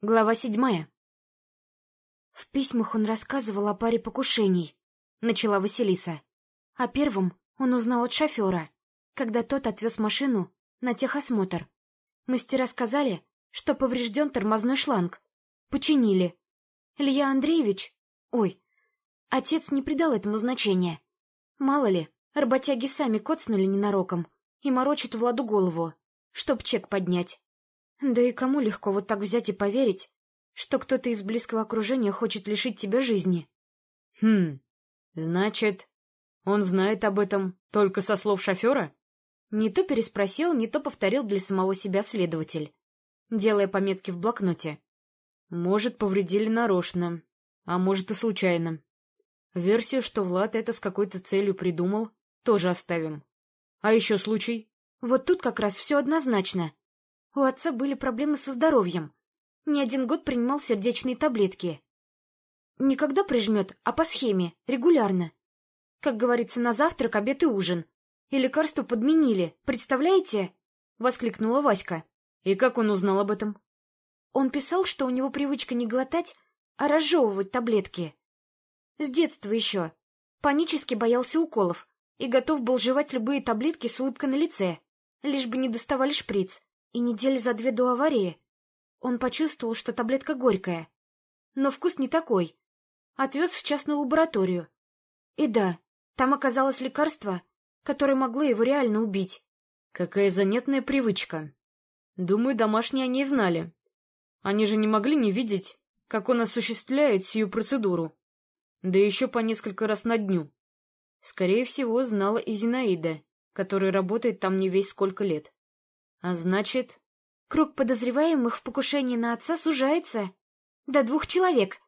Глава седьмая. В письмах он рассказывал о паре покушений, начала Василиса. О первом он узнал от шофера, когда тот отвез машину на техосмотр. Мастера сказали, что поврежден тормозной шланг. Починили. Илья Андреевич... Ой, отец не придал этому значения. Мало ли, работяги сами коцнули ненароком и морочат Владу голову, чтоб чек поднять. Да и кому легко вот так взять и поверить, что кто-то из близкого окружения хочет лишить тебя жизни? Хм, значит, он знает об этом только со слов шофера? Не то переспросил, не то повторил для самого себя следователь, делая пометки в блокноте. Может, повредили нарочно, а может и случайно. Версию, что Влад это с какой-то целью придумал, тоже оставим. А еще случай? Вот тут как раз все однозначно. У отца были проблемы со здоровьем. Не один год принимал сердечные таблетки. Никогда прижмет, а по схеме, регулярно. Как говорится, на завтрак, обед и ужин. И лекарство подменили, представляете? Воскликнула Васька. И как он узнал об этом? Он писал, что у него привычка не глотать, а разжевывать таблетки. С детства еще. Панически боялся уколов и готов был жевать любые таблетки с улыбкой на лице, лишь бы не доставали шприц. И недели за две до аварии он почувствовал, что таблетка горькая. Но вкус не такой. Отвез в частную лабораторию. И да, там оказалось лекарство, которое могло его реально убить. Какая занятная привычка. Думаю, домашние о ней знали. Они же не могли не видеть, как он осуществляет сию процедуру. Да еще по несколько раз на дню. Скорее всего, знала и Зинаида, которая работает там не весь сколько лет. А значит... Круг подозреваемых в покушении на отца сужается до двух человек.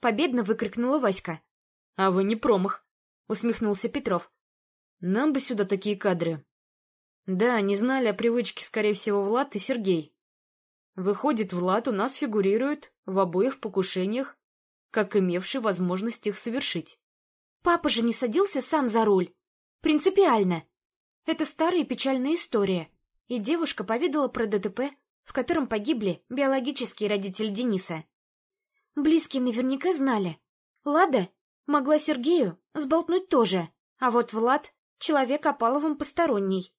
Победно выкрикнула Васька. — А вы не промах, — усмехнулся Петров. — Нам бы сюда такие кадры. Да, не знали о привычке, скорее всего, Влад и Сергей. Выходит, Влад у нас фигурирует в обоих покушениях, как имевший возможность их совершить. Папа же не садился сам за руль. Принципиально. Это старая печальная история и девушка поведала про ДТП, в котором погибли биологические родители Дениса. Близкие наверняка знали. Лада могла Сергею сболтнуть тоже, а вот Влад — человек опаловым посторонний.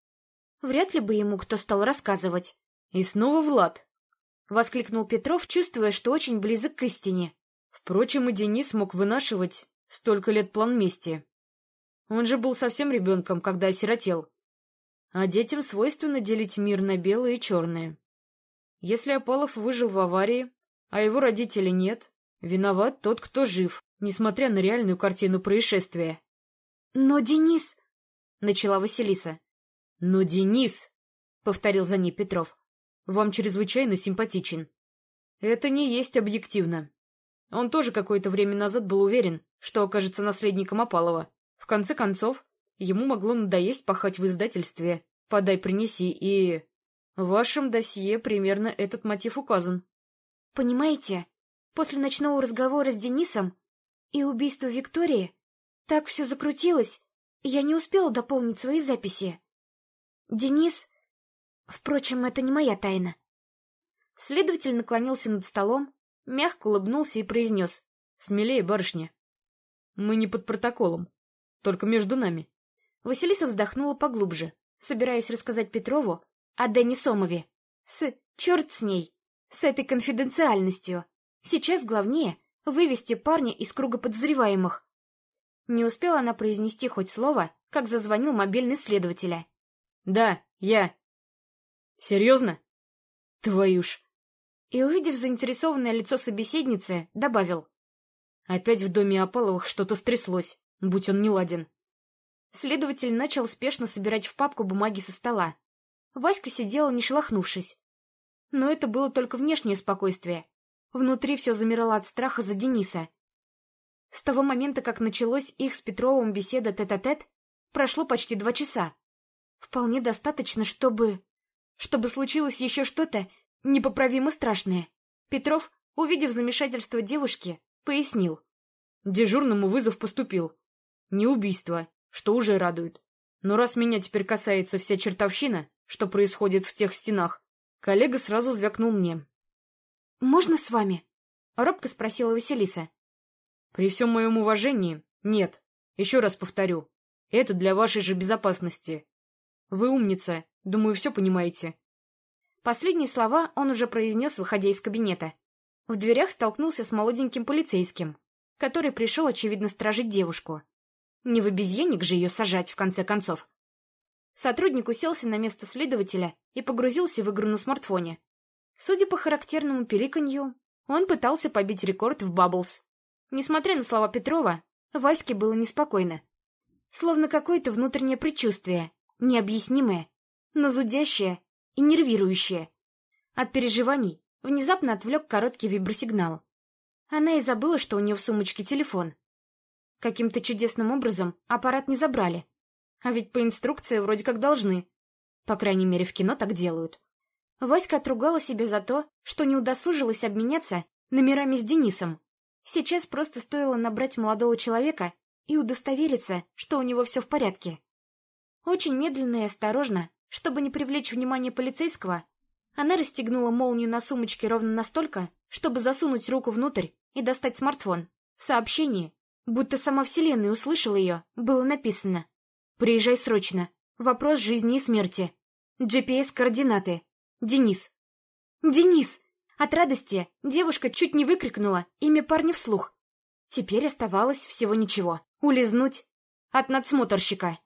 Вряд ли бы ему кто стал рассказывать. — И снова Влад! — воскликнул Петров, чувствуя, что очень близок к истине. Впрочем, и Денис мог вынашивать столько лет план мести. Он же был совсем ребенком, когда осиротел. А детям свойственно делить мир на белые и черные. Если Апалов выжил в аварии, а его родителей нет, виноват тот, кто жив, несмотря на реальную картину происшествия. — Но Денис... — начала Василиса. — Но Денис... — повторил за ней Петров. — Вам чрезвычайно симпатичен. Это не есть объективно. Он тоже какое-то время назад был уверен, что окажется наследником Апалова. В конце концов, Ему могло надоесть пахать в издательстве «Подай, принеси» и... В вашем досье примерно этот мотив указан. Понимаете, после ночного разговора с Денисом и убийства Виктории так все закрутилось, я не успела дополнить свои записи. Денис... Впрочем, это не моя тайна. Следователь наклонился над столом, мягко улыбнулся и произнес. «Смелее, барышня. Мы не под протоколом, только между нами». Василиса вздохнула поглубже, собираясь рассказать Петрову о Дэне Сомове. С... черт с ней! С этой конфиденциальностью. Сейчас главнее вывести парня из круга подозреваемых. Не успела она произнести хоть слово, как зазвонил мобильный следователя. «Да, я». «Серьезно?» «Твою ж!» И, увидев заинтересованное лицо собеседницы, добавил. «Опять в доме Апаловых что-то стряслось, будь он неладен. Следователь начал спешно собирать в папку бумаги со стола. Васька сидела, не шелохнувшись. Но это было только внешнее спокойствие. Внутри все замирало от страха за Дениса. С того момента, как началось их с Петровым беседа тет-а-тет, -тет, прошло почти два часа. Вполне достаточно, чтобы... чтобы случилось еще что-то непоправимо страшное. Петров, увидев замешательство девушки, пояснил. Дежурному вызов поступил. Не убийство, что уже радует. Но раз меня теперь касается вся чертовщина, что происходит в тех стенах, коллега сразу звякнул мне. можно с вами?» — робко спросила Василиса. «При всем моем уважении, нет. Еще раз повторю. Это для вашей же безопасности. Вы умница, думаю, все понимаете». Последние слова он уже произнес, выходя из кабинета. В дверях столкнулся с молоденьким полицейским, который пришел, очевидно, стражить девушку. Не в обезьянник же ее сажать, в конце концов. Сотрудник уселся на место следователя и погрузился в игру на смартфоне. Судя по характерному пиликанью, он пытался побить рекорд в Бабблс. Несмотря на слова Петрова, Ваське было неспокойно. Словно какое-то внутреннее предчувствие, необъяснимое, но зудящее и нервирующее. От переживаний внезапно отвлек короткий вибросигнал. Она и забыла, что у нее в сумочке телефон. Каким-то чудесным образом аппарат не забрали. А ведь по инструкции вроде как должны. По крайней мере, в кино так делают. Васька отругала себя за то, что не удосужилась обменяться номерами с Денисом. Сейчас просто стоило набрать молодого человека и удостовериться, что у него все в порядке. Очень медленно и осторожно, чтобы не привлечь внимание полицейского, она расстегнула молнию на сумочке ровно настолько, чтобы засунуть руку внутрь и достать смартфон. В сообщении, будто сама Вселенная услышала ее, было написано «Приезжай срочно. Вопрос жизни и смерти. GPS-координаты. Денис». «Денис!» От радости девушка чуть не выкрикнула имя парня вслух. Теперь оставалось всего ничего. Улизнуть от надсмотрщика.